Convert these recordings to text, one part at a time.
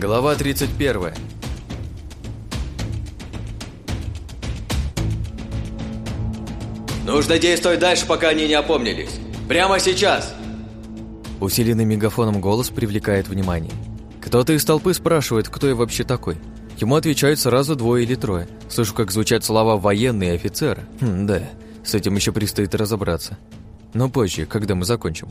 Глава 31. Нужно действовать дальше, пока они не опомнились. Прямо сейчас! Усиленный мегафоном голос привлекает внимание. Кто-то из толпы спрашивает, кто я вообще такой. Ему отвечают сразу двое или трое. Слышу, как звучат слова «военный» и «офицер». Хм, да, с этим еще предстоит разобраться. Но позже, когда мы закончим.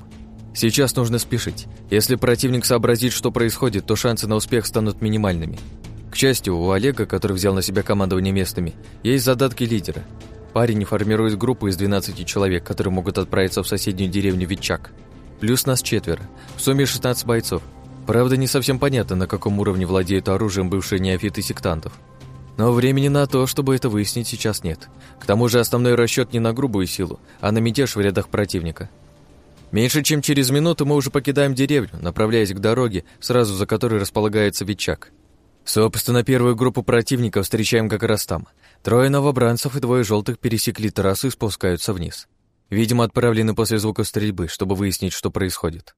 Сейчас нужно спешить. Если противник сообразит, что происходит, то шансы на успех станут минимальными. К счастью, у Олега, который взял на себя командование местами, есть задатки лидера. Парень формирует группу из 12 человек, которые могут отправиться в соседнюю деревню Витчак. Плюс нас четверо. В сумме 16 бойцов. Правда, не совсем понятно, на каком уровне владеют оружием бывшие неофиты сектантов. Но времени на то, чтобы это выяснить, сейчас нет. К тому же основной расчет не на грубую силу, а на мятеж в рядах противника. Меньше чем через минуту мы уже покидаем деревню, направляясь к дороге, сразу за которой располагается Витчак. Собственно, первую группу противников встречаем как раз там. Трое новобранцев и двое желтых пересекли трассу и спускаются вниз. Видимо, отправлены после звука стрельбы, чтобы выяснить, что происходит.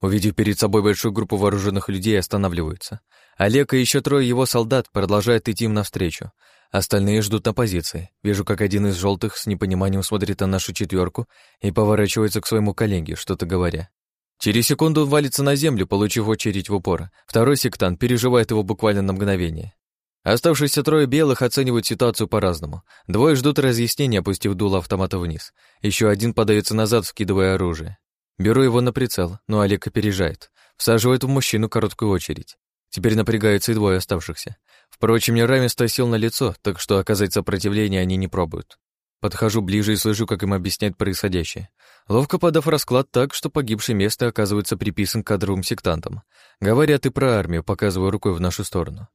Увидев перед собой большую группу вооруженных людей, останавливаются. Олег и еще трое его солдат продолжают идти им навстречу, Остальные ждут на позиции. Вижу, как один из желтых с непониманием смотрит на нашу четверку и поворачивается к своему коллеге, что-то говоря. Через секунду он валится на землю, получив очередь в упор. Второй сектант переживает его буквально на мгновение. Оставшиеся трое белых оценивают ситуацию по-разному. Двое ждут разъяснения, опустив дуло автомата вниз. Еще один подается назад, вкидывая оружие. Беру его на прицел, но Олег опережает. Всаживает в мужчину короткую очередь. Теперь напрягаются и двое оставшихся. Впрочем, неравенство сил на лицо, так что оказать сопротивление они не пробуют. Подхожу ближе и слышу, как им объясняют происходящее. Ловко подав расклад так, что погибшее место оказывается приписан к кадровым сектантам. Говорят и про армию, показывая рукой в нашу сторону.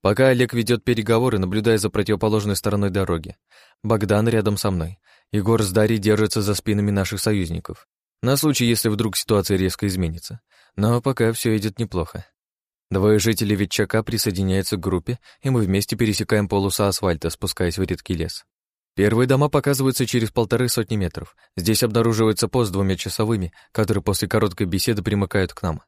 Пока Олег ведет переговоры, наблюдая за противоположной стороной дороги. Богдан рядом со мной. Егор с Дарьей держатся за спинами наших союзников. На случай, если вдруг ситуация резко изменится. Но пока все идет неплохо. Двое жителей Ветчака присоединяются к группе, и мы вместе пересекаем полоса асфальта, спускаясь в редкий лес. Первые дома показываются через полторы сотни метров. Здесь обнаруживается пост с двумя часовыми, которые после короткой беседы примыкают к нам.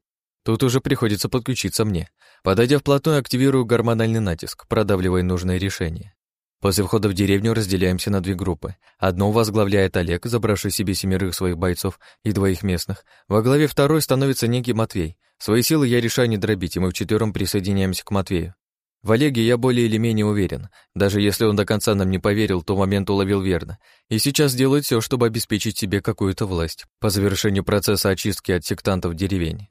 Тут уже приходится подключиться мне. Подойдя вплотную, активирую гормональный натиск, продавливая нужное решение. После входа в деревню разделяемся на две группы. Одну возглавляет Олег, забравший себе семерых своих бойцов и двоих местных. Во главе второй становится некий Матвей. Свои силы я решаю не дробить, и мы вчетвером присоединяемся к Матвею. В Олеге я более или менее уверен. Даже если он до конца нам не поверил, то момент уловил верно. И сейчас делает все, чтобы обеспечить себе какую-то власть по завершению процесса очистки от сектантов деревень.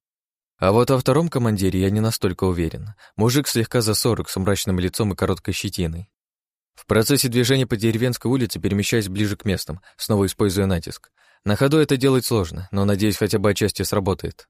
А вот во втором командире я не настолько уверен. Мужик слегка за сорок, с мрачным лицом и короткой щетиной. В процессе движения по деревенской улице перемещаясь ближе к местам, снова используя натиск. На ходу это делать сложно, но, надеюсь, хотя бы отчасти сработает.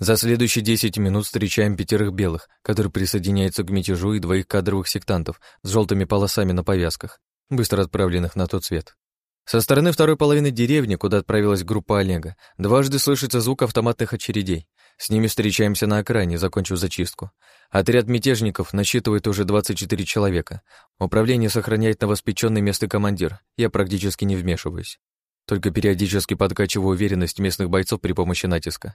За следующие 10 минут встречаем пятерых белых, которые присоединяются к мятежу, и двоих кадровых сектантов с желтыми полосами на повязках, быстро отправленных на тот свет. Со стороны второй половины деревни, куда отправилась группа Олега, дважды слышится звук автоматных очередей. С ними встречаемся на окраине, закончив зачистку. Отряд мятежников насчитывает уже 24 человека. Управление сохраняет новоспеченный местный командир. Я практически не вмешиваюсь. Только периодически подкачиваю уверенность местных бойцов при помощи натиска.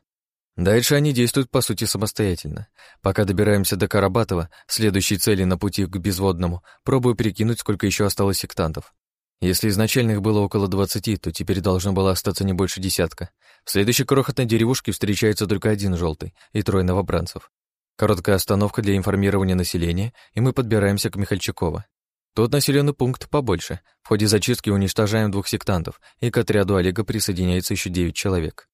Дальше они действуют, по сути, самостоятельно. Пока добираемся до Карабатова, следующей цели на пути к Безводному, пробую прикинуть, сколько еще осталось сектантов. Если изначально их было около двадцати, то теперь должно было остаться не больше десятка. В следующей крохотной деревушке встречается только один желтый и трое новобранцев. Короткая остановка для информирования населения, и мы подбираемся к Михальчакова. Тут населенный пункт побольше. В ходе зачистки уничтожаем двух сектантов, и к отряду Олега присоединяется еще девять человек.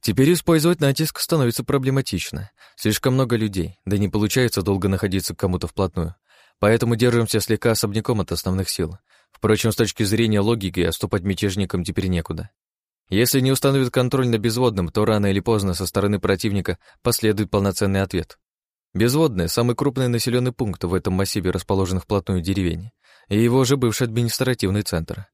Теперь использовать натиск становится проблематично. Слишком много людей, да не получается долго находиться к кому-то вплотную. Поэтому держимся слегка особняком от основных сил. Впрочем, с точки зрения логики, отступать мятежникам теперь некуда. Если не установят контроль на безводном, то рано или поздно со стороны противника последует полноценный ответ. Безводное – самый крупный населенный пункт в этом массиве расположенных вплотную деревень, и его же бывший административный центр.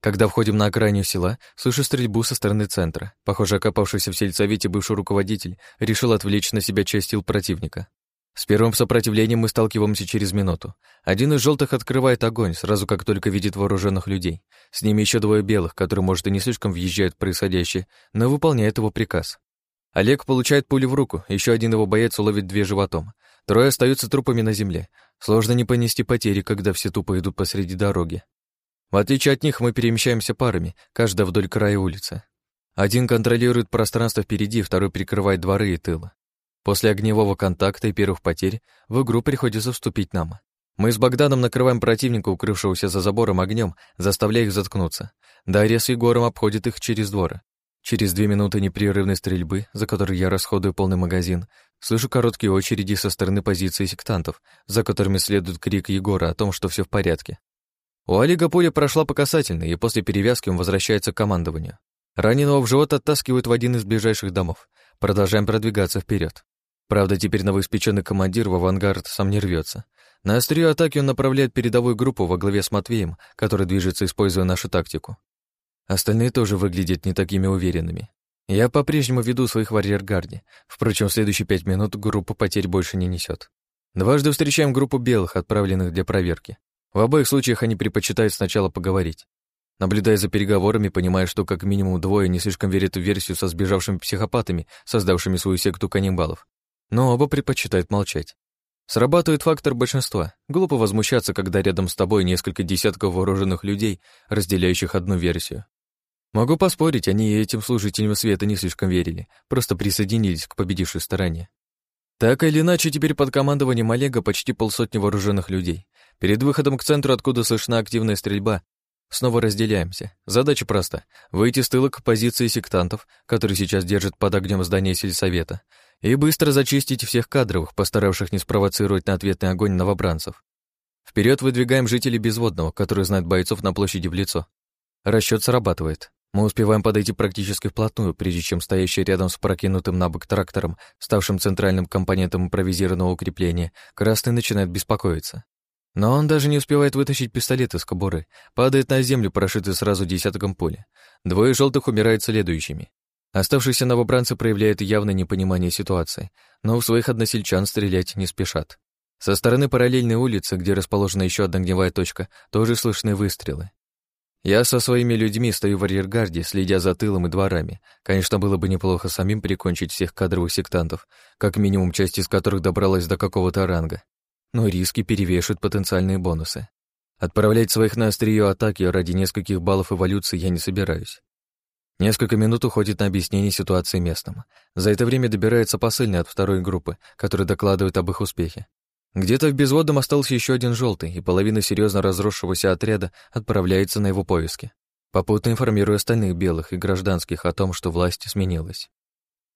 Когда входим на окраину села, слышу стрельбу со стороны центра. Похоже, окопавшийся в сельсовете бывший руководитель решил отвлечь на себя часть сил противника. С первым сопротивлением мы сталкиваемся через минуту. Один из желтых открывает огонь, сразу как только видит вооруженных людей. С ними еще двое белых, которые, может, и не слишком въезжают в происходящее, но выполняют его приказ. Олег получает пулю в руку, еще один его боец уловит две животом. Трое остаются трупами на земле. Сложно не понести потери, когда все тупо идут посреди дороги. В отличие от них, мы перемещаемся парами, каждая вдоль края улицы. Один контролирует пространство впереди, второй прикрывает дворы и тылы. После огневого контакта и первых потерь в игру приходится вступить нам. Мы с Богданом накрываем противника, укрывшегося за забором огнем, заставляя их заткнуться. Дарья с Егором обходит их через двор. Через две минуты непрерывной стрельбы, за которой я расходую полный магазин, слышу короткие очереди со стороны позиции сектантов, за которыми следует крик Егора о том, что все в порядке. У Олега пуля прошла по касательной, и после перевязки он возвращается к командованию. Раненого в живот оттаскивают в один из ближайших домов. Продолжаем продвигаться вперед. Правда, теперь новоиспеченный командир в авангард сам не рвется. На острие атаки он направляет передовую группу во главе с Матвеем, который движется, используя нашу тактику. Остальные тоже выглядят не такими уверенными. Я по-прежнему веду своих в арьергарде. Впрочем, в следующие пять минут группа потерь больше не несет. Дважды встречаем группу белых, отправленных для проверки. В обоих случаях они предпочитают сначала поговорить. Наблюдая за переговорами, понимая, что как минимум двое не слишком верят в версию со сбежавшими психопатами, создавшими свою секту каннибалов. Но оба предпочитают молчать. Срабатывает фактор большинства. Глупо возмущаться, когда рядом с тобой несколько десятков вооруженных людей, разделяющих одну версию. Могу поспорить, они этим служителям света не слишком верили, просто присоединились к победившей стороне. Так или иначе, теперь под командованием Олега почти полсотни вооруженных людей. Перед выходом к центру, откуда слышна активная стрельба, снова разделяемся. Задача проста — выйти с тыла к позиции сектантов, которые сейчас держат под огнем здание сельсовета, и быстро зачистить всех кадровых, постаравших не спровоцировать на ответный огонь новобранцев. Вперед выдвигаем жителей Безводного, которые знают бойцов на площади в лицо. Расчет срабатывает. Мы успеваем подойти практически вплотную, прежде чем стоящий рядом с прокинутым на бок трактором, ставшим центральным компонентом импровизированного укрепления, Красный начинает беспокоиться. Но он даже не успевает вытащить пистолет из кобуры, падает на землю, прошитый сразу десятком пули. Двое желтых умирают следующими. Оставшиеся новобранцы проявляют явное непонимание ситуации, но у своих односельчан стрелять не спешат. Со стороны параллельной улицы, где расположена еще одна огневая точка, тоже слышны выстрелы. Я со своими людьми стою в арьергарде, следя за тылом и дворами. Конечно, было бы неплохо самим прикончить всех кадровых сектантов, как минимум часть из которых добралась до какого-то ранга. Но риски перевешивают потенциальные бонусы. Отправлять своих на острие атаки ради нескольких баллов эволюции я не собираюсь. Несколько минут уходит на объяснение ситуации местным. За это время добирается посыльный от второй группы, который докладывает об их успехе. Где-то в безводном остался еще один желтый, и половина серьезно разросшегося отряда отправляется на его поиски, попутно информируя остальных белых и гражданских о том, что власть сменилась.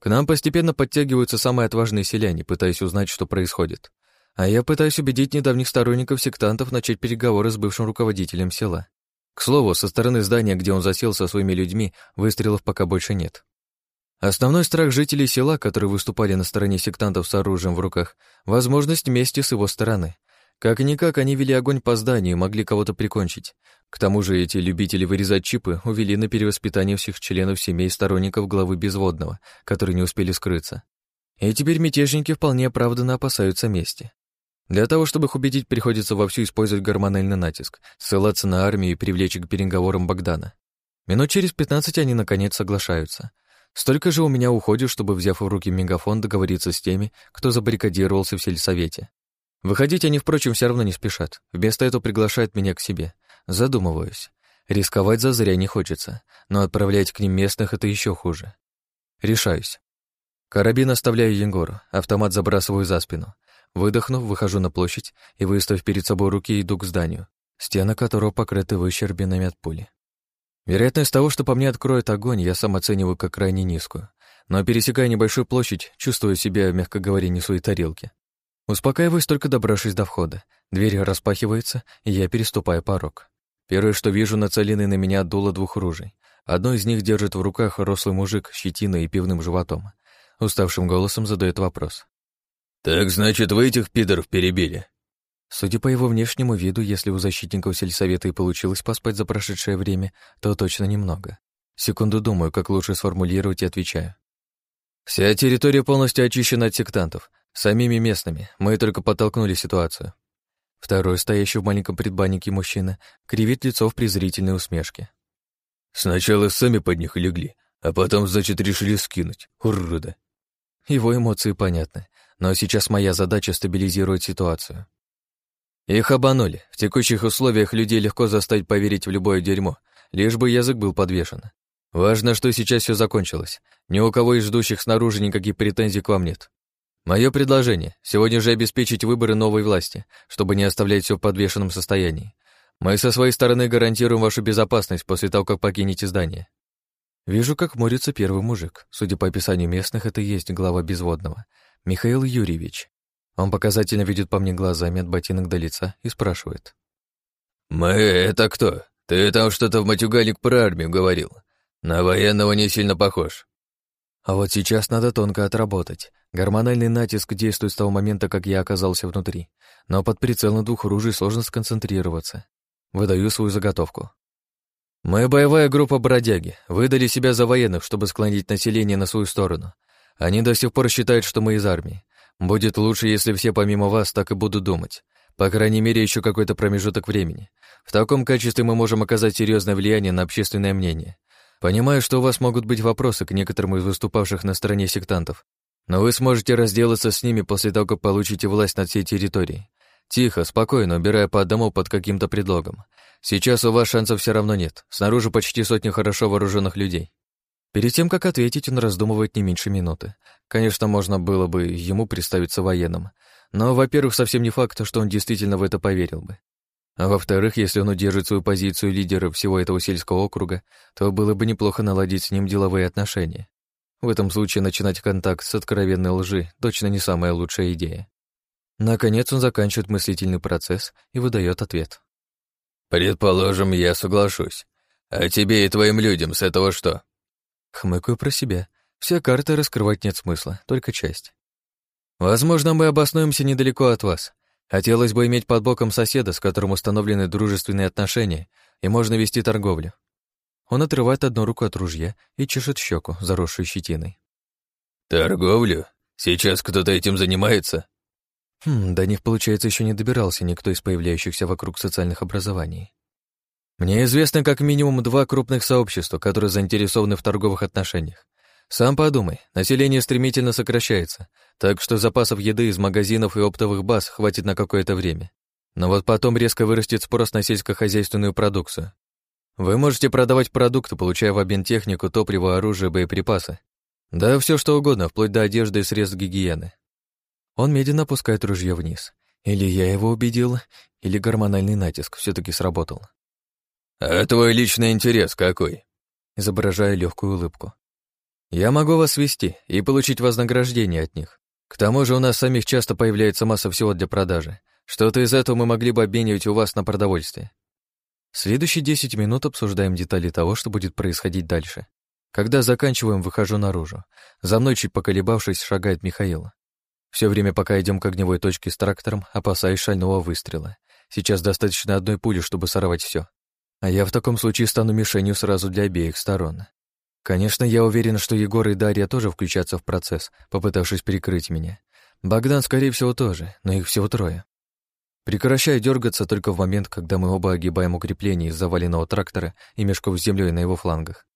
К нам постепенно подтягиваются самые отважные селяне, пытаясь узнать, что происходит. А я пытаюсь убедить недавних сторонников сектантов начать переговоры с бывшим руководителем села. К слову, со стороны здания, где он засел со своими людьми, выстрелов пока больше нет. Основной страх жителей села, которые выступали на стороне сектантов с оружием в руках, возможность мести с его стороны. Как-никак они вели огонь по зданию и могли кого-то прикончить. К тому же эти любители вырезать чипы увели на перевоспитание всех членов семей сторонников главы Безводного, которые не успели скрыться. И теперь мятежники вполне оправданно опасаются мести. Для того, чтобы их убедить, приходится вовсю использовать гормональный натиск, ссылаться на армию и привлечь к переговорам Богдана. Минут через пятнадцать они, наконец, соглашаются. Столько же у меня уходит, чтобы, взяв в руки мегафон, договориться с теми, кто забаррикадировался в сельсовете. Выходить они, впрочем, все равно не спешат. Вместо этого приглашают меня к себе. Задумываюсь. Рисковать зазря не хочется, но отправлять к ним местных — это еще хуже. Решаюсь. Карабин оставляю Егору, автомат забрасываю за спину. Выдохнув, выхожу на площадь и, выставив перед собой руки, иду к зданию, стены которого покрыты выщербинами от пули. Вероятность того, что по мне откроют огонь, я сам оцениваю как крайне низкую. Но пересекая небольшую площадь, чувствую себя, мягко говоря, не в своей тарелке. Успокаиваюсь, только добравшись до входа. Дверь распахивается, и я переступаю порог. Первое, что вижу, нацеленный на меня дуло двух ружей. Одно из них держит в руках рослый мужик с щетиной и пивным животом. Уставшим голосом задает вопрос. «Так, значит, вы этих пидоров перебили?» Судя по его внешнему виду, если у защитников сельсовета и получилось поспать за прошедшее время, то точно немного. Секунду думаю, как лучше сформулировать и отвечаю. «Вся территория полностью очищена от сектантов, самими местными, мы только подтолкнули ситуацию». Второй, стоящий в маленьком предбаннике мужчина, кривит лицо в презрительной усмешке. «Сначала сами под них легли, а потом, значит, решили скинуть. Урода!» Его эмоции понятны, но сейчас моя задача стабилизировать ситуацию. Их обманули. В текущих условиях людей легко заставить поверить в любое дерьмо, лишь бы язык был подвешен. Важно, что сейчас все закончилось. Ни у кого из ждущих снаружи никаких претензий к вам нет. Мое предложение — сегодня же обеспечить выборы новой власти, чтобы не оставлять все в подвешенном состоянии. Мы со своей стороны гарантируем вашу безопасность после того, как покинете здание. Вижу, как морится первый мужик. Судя по описанию местных, это и есть глава безводного. Михаил Юрьевич. Он показательно видит по мне глазами от ботинок до лица и спрашивает. «Мы — это кто? Ты там что-то в матюгалик про армию говорил. На военного не сильно похож». А вот сейчас надо тонко отработать. Гормональный натиск действует с того момента, как я оказался внутри. Но под прицелом двух ружей сложно сконцентрироваться. Выдаю свою заготовку. Мы боевая группа бродяги. Выдали себя за военных, чтобы склонить население на свою сторону. Они до сих пор считают, что мы из армии. Будет лучше, если все помимо вас так и будут думать. По крайней мере, еще какой-то промежуток времени. В таком качестве мы можем оказать серьезное влияние на общественное мнение. Понимаю, что у вас могут быть вопросы к некоторым из выступавших на стороне сектантов, но вы сможете разделаться с ними после того, как получите власть над всей территорией. Тихо, спокойно, убирая по одному под каким-то предлогом. Сейчас у вас шансов все равно нет. Снаружи почти сотня хорошо вооруженных людей. Перед тем, как ответить, он раздумывает не меньше минуты. Конечно, можно было бы ему представиться военным, но, во-первых, совсем не факт, что он действительно в это поверил бы. А во-вторых, если он удержит свою позицию лидера всего этого сельского округа, то было бы неплохо наладить с ним деловые отношения. В этом случае начинать контакт с откровенной лжи точно не самая лучшая идея. Наконец он заканчивает мыслительный процесс и выдает ответ. «Предположим, я соглашусь. А тебе и твоим людям с этого что?» Хмыкаю про себя. Все карты раскрывать нет смысла, только часть. Возможно, мы обоснуемся недалеко от вас. Хотелось бы иметь под боком соседа, с которым установлены дружественные отношения, и можно вести торговлю. Он отрывает одну руку от ружья и чешет щеку, заросшую щетиной. «Торговлю? Сейчас кто-то этим занимается?» Хм, до них, получается, еще не добирался никто из появляющихся вокруг социальных образований. Мне известно как минимум два крупных сообщества, которые заинтересованы в торговых отношениях. Сам подумай, население стремительно сокращается, так что запасов еды из магазинов и оптовых баз хватит на какое-то время. Но вот потом резко вырастет спрос на сельскохозяйственную продукцию. Вы можете продавать продукты, получая в обмен технику, топливо, оружие, боеприпасы. Да все что угодно, вплоть до одежды и средств гигиены. Он медленно опускает ружье вниз. Или я его убедил, или гормональный натиск все таки сработал. «А твой личный интерес какой?» Изображая легкую улыбку. «Я могу вас вести и получить вознаграждение от них. К тому же у нас самих часто появляется масса всего для продажи. Что-то из этого мы могли бы обменивать у вас на продовольствие. Следующие десять минут обсуждаем детали того, что будет происходить дальше. Когда заканчиваем, выхожу наружу. За мной, чуть поколебавшись, шагает Михаил. Все время, пока идем к огневой точке с трактором, опасаюсь шального выстрела. Сейчас достаточно одной пули, чтобы сорвать все. А я в таком случае стану мишенью сразу для обеих сторон. Конечно, я уверен, что Егор и Дарья тоже включатся в процесс, попытавшись перекрыть меня. Богдан, скорее всего, тоже, но их всего трое. Прекращаю дергаться только в момент, когда мы оба огибаем укрепление из заваленного трактора и мешков с землей на его флангах.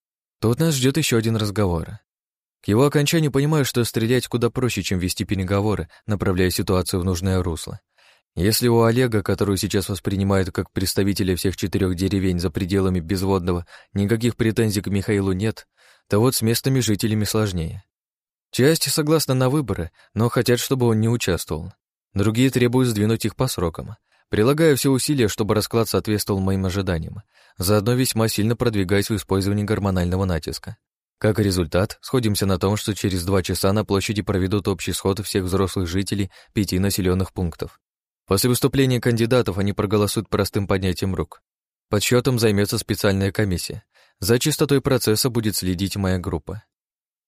Тут нас ждет еще один разговор. К его окончанию понимаю, что стрелять куда проще, чем вести переговоры, направляя ситуацию в нужное русло. Если у Олега, которую сейчас воспринимают как представителя всех четырех деревень за пределами Безводного, никаких претензий к Михаилу нет, то вот с местными жителями сложнее. Часть согласна на выборы, но хотят, чтобы он не участвовал. Другие требуют сдвинуть их по срокам. Прилагаю все усилия, чтобы расклад соответствовал моим ожиданиям, заодно весьма сильно продвигаясь в использовании гормонального натиска. Как результат, сходимся на том, что через два часа на площади проведут общий сход всех взрослых жителей пяти населенных пунктов. После выступления кандидатов они проголосуют простым поднятием рук. Подсчетом займется специальная комиссия. За чистотой процесса будет следить моя группа.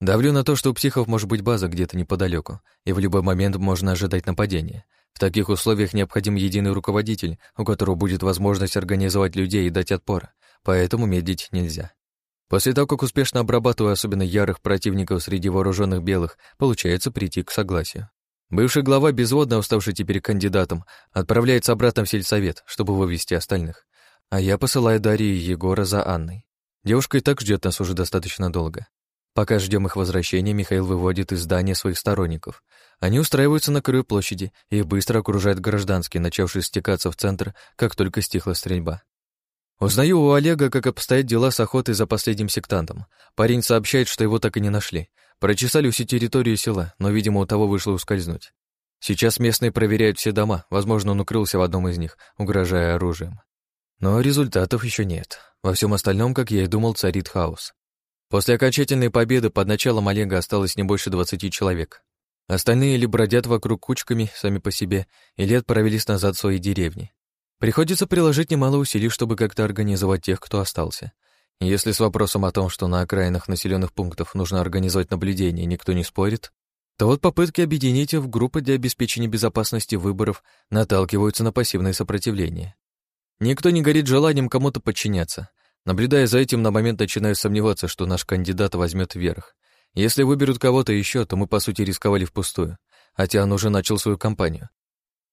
Давлю на то, что у психов может быть база где-то неподалеку, и в любой момент можно ожидать нападения. В таких условиях необходим единый руководитель, у которого будет возможность организовать людей и дать отпор, поэтому медлить нельзя. После того, как успешно обрабатываю особенно ярых противников среди вооруженных белых, получается прийти к согласию. Бывший глава безводно, уставший теперь кандидатом, отправляется обратно в сельсовет, чтобы вывести остальных. А я посылаю Дарью и Егора за Анной. Девушка и так ждет нас уже достаточно долго. Пока ждем их возвращения, Михаил выводит из здания своих сторонников. Они устраиваются на краю площади, и быстро окружают гражданские, начавшие стекаться в центр, как только стихла стрельба. Узнаю у Олега, как обстоят дела с охотой за последним сектантом. Парень сообщает, что его так и не нашли. Прочесали всю территорию села, но, видимо, у того вышло ускользнуть. Сейчас местные проверяют все дома, возможно, он укрылся в одном из них, угрожая оружием. Но результатов еще нет. Во всем остальном, как я и думал, царит хаос. После окончательной победы под началом Олега осталось не больше двадцати человек. Остальные или бродят вокруг кучками сами по себе, или отправились назад в свои деревни. Приходится приложить немало усилий, чтобы как-то организовать тех, кто остался. Если с вопросом о том, что на окраинах населенных пунктов нужно организовать наблюдение, никто не спорит, то вот попытки объединить их в группы для обеспечения безопасности выборов наталкиваются на пассивное сопротивление. Никто не горит желанием кому-то подчиняться. Наблюдая за этим, на момент начинаю сомневаться, что наш кандидат возьмет верх. Если выберут кого-то еще, то мы, по сути, рисковали впустую, он уже начал свою кампанию.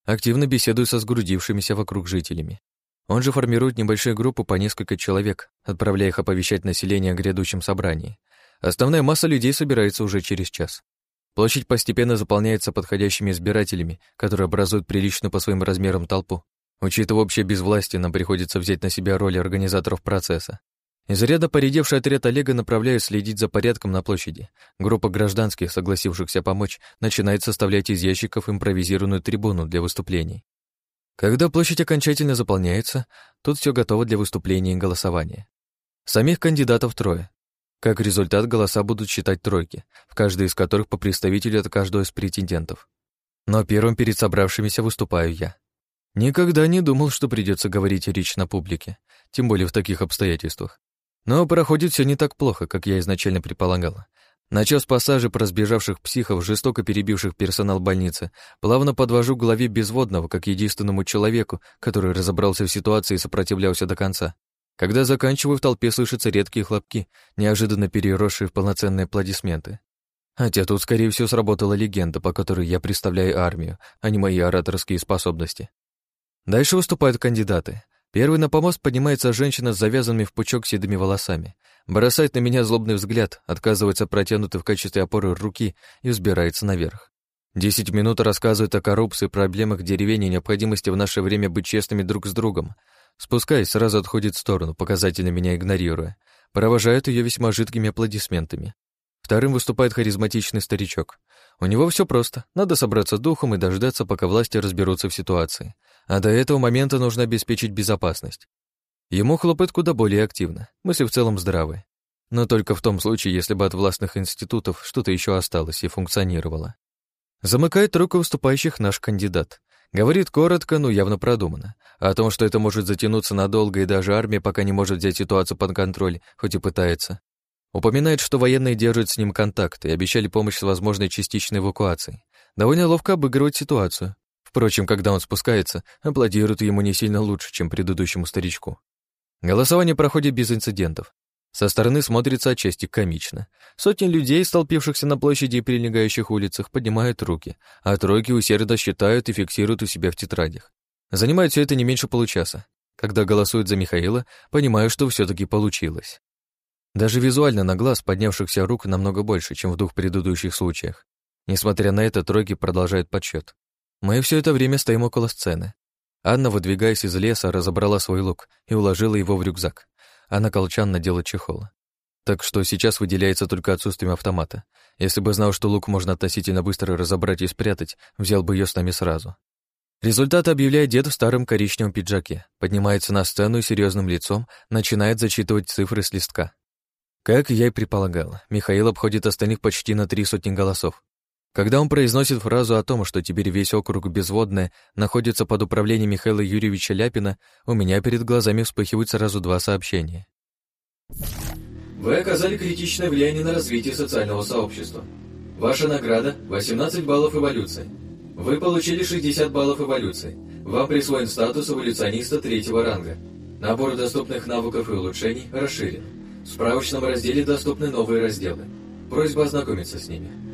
Активно беседую со сгрудившимися вокруг жителями. Он же формирует небольшие группы по несколько человек, отправляя их оповещать население о грядущем собрании. Основная масса людей собирается уже через час. Площадь постепенно заполняется подходящими избирателями, которые образуют приличную по своим размерам толпу. Учитывая общее безвластие, нам приходится взять на себя роль организаторов процесса. Из ряда поредевший отряд Олега направляют следить за порядком на площади. Группа гражданских, согласившихся помочь, начинает составлять из ящиков импровизированную трибуну для выступлений. Когда площадь окончательно заполняется, тут все готово для выступления и голосования. Самих кандидатов трое. Как результат, голоса будут считать тройки, в каждой из которых по представителю от каждого из претендентов. Но первым перед собравшимися выступаю я. Никогда не думал, что придется говорить речь на публике, тем более в таких обстоятельствах. Но проходит все не так плохо, как я изначально предполагала. Начав пассажи про сбежавших психов, жестоко перебивших персонал больницы, плавно подвожу к главе безводного, как единственному человеку, который разобрался в ситуации и сопротивлялся до конца. Когда заканчиваю, в толпе слышатся редкие хлопки, неожиданно переросшие в полноценные аплодисменты. Хотя тут, скорее всего, сработала легенда, по которой я представляю армию, а не мои ораторские способности. Дальше выступают кандидаты. Первый на помост поднимается женщина с завязанными в пучок седыми волосами. Бросает на меня злобный взгляд, отказывается протянутой в качестве опоры руки и взбирается наверх. Десять минут рассказывает о коррупции, проблемах деревень и необходимости в наше время быть честными друг с другом. Спускаясь, сразу отходит в сторону, показательно меня игнорируя. Провожает ее весьма жидкими аплодисментами. Вторым выступает харизматичный старичок. У него все просто. Надо собраться духом и дождаться, пока власти разберутся в ситуации. А до этого момента нужно обеспечить безопасность. Ему хлопает куда более активно. Мысли в целом здравые. Но только в том случае, если бы от властных институтов что-то еще осталось и функционировало. Замыкает руку выступающих наш кандидат. Говорит коротко, но явно продуманно. О том, что это может затянуться надолго, и даже армия пока не может взять ситуацию под контроль, хоть и пытается. Упоминает, что военные держат с ним контакт и обещали помощь с возможной частичной эвакуацией. Довольно ловко обыгрывает ситуацию. Впрочем, когда он спускается, аплодируют ему не сильно лучше, чем предыдущему старичку. Голосование проходит без инцидентов. Со стороны смотрится отчасти комично. Сотни людей, столпившихся на площади и прилегающих улицах, поднимают руки, а тройки усердно считают и фиксируют у себя в тетрадях. Занимает все это не меньше получаса. Когда голосуют за Михаила, понимаю, что все таки получилось. Даже визуально на глаз поднявшихся рук намного больше, чем в двух предыдущих случаях. Несмотря на это, тройки продолжают подсчет. Мы все это время стоим около сцены. Анна, выдвигаясь из леса, разобрала свой лук и уложила его в рюкзак. Анна колчан надела чехол. Так что сейчас выделяется только отсутствием автомата. Если бы знал, что лук можно относительно быстро разобрать и спрятать, взял бы ее с нами сразу. Результат объявляет дед в старом коричневом пиджаке, поднимается на сцену и серьезным лицом начинает зачитывать цифры с листка. Как я и предполагал, Михаил обходит остальных почти на три сотни голосов. Когда он произносит фразу о том, что теперь весь округ безводное находится под управлением Михаила Юрьевича Ляпина, у меня перед глазами вспыхивают сразу два сообщения. Вы оказали критичное влияние на развитие социального сообщества. Ваша награда – 18 баллов эволюции. Вы получили 60 баллов эволюции. Вам присвоен статус эволюциониста третьего ранга. Набор доступных навыков и улучшений расширен. В справочном разделе доступны новые разделы. Просьба ознакомиться с ними.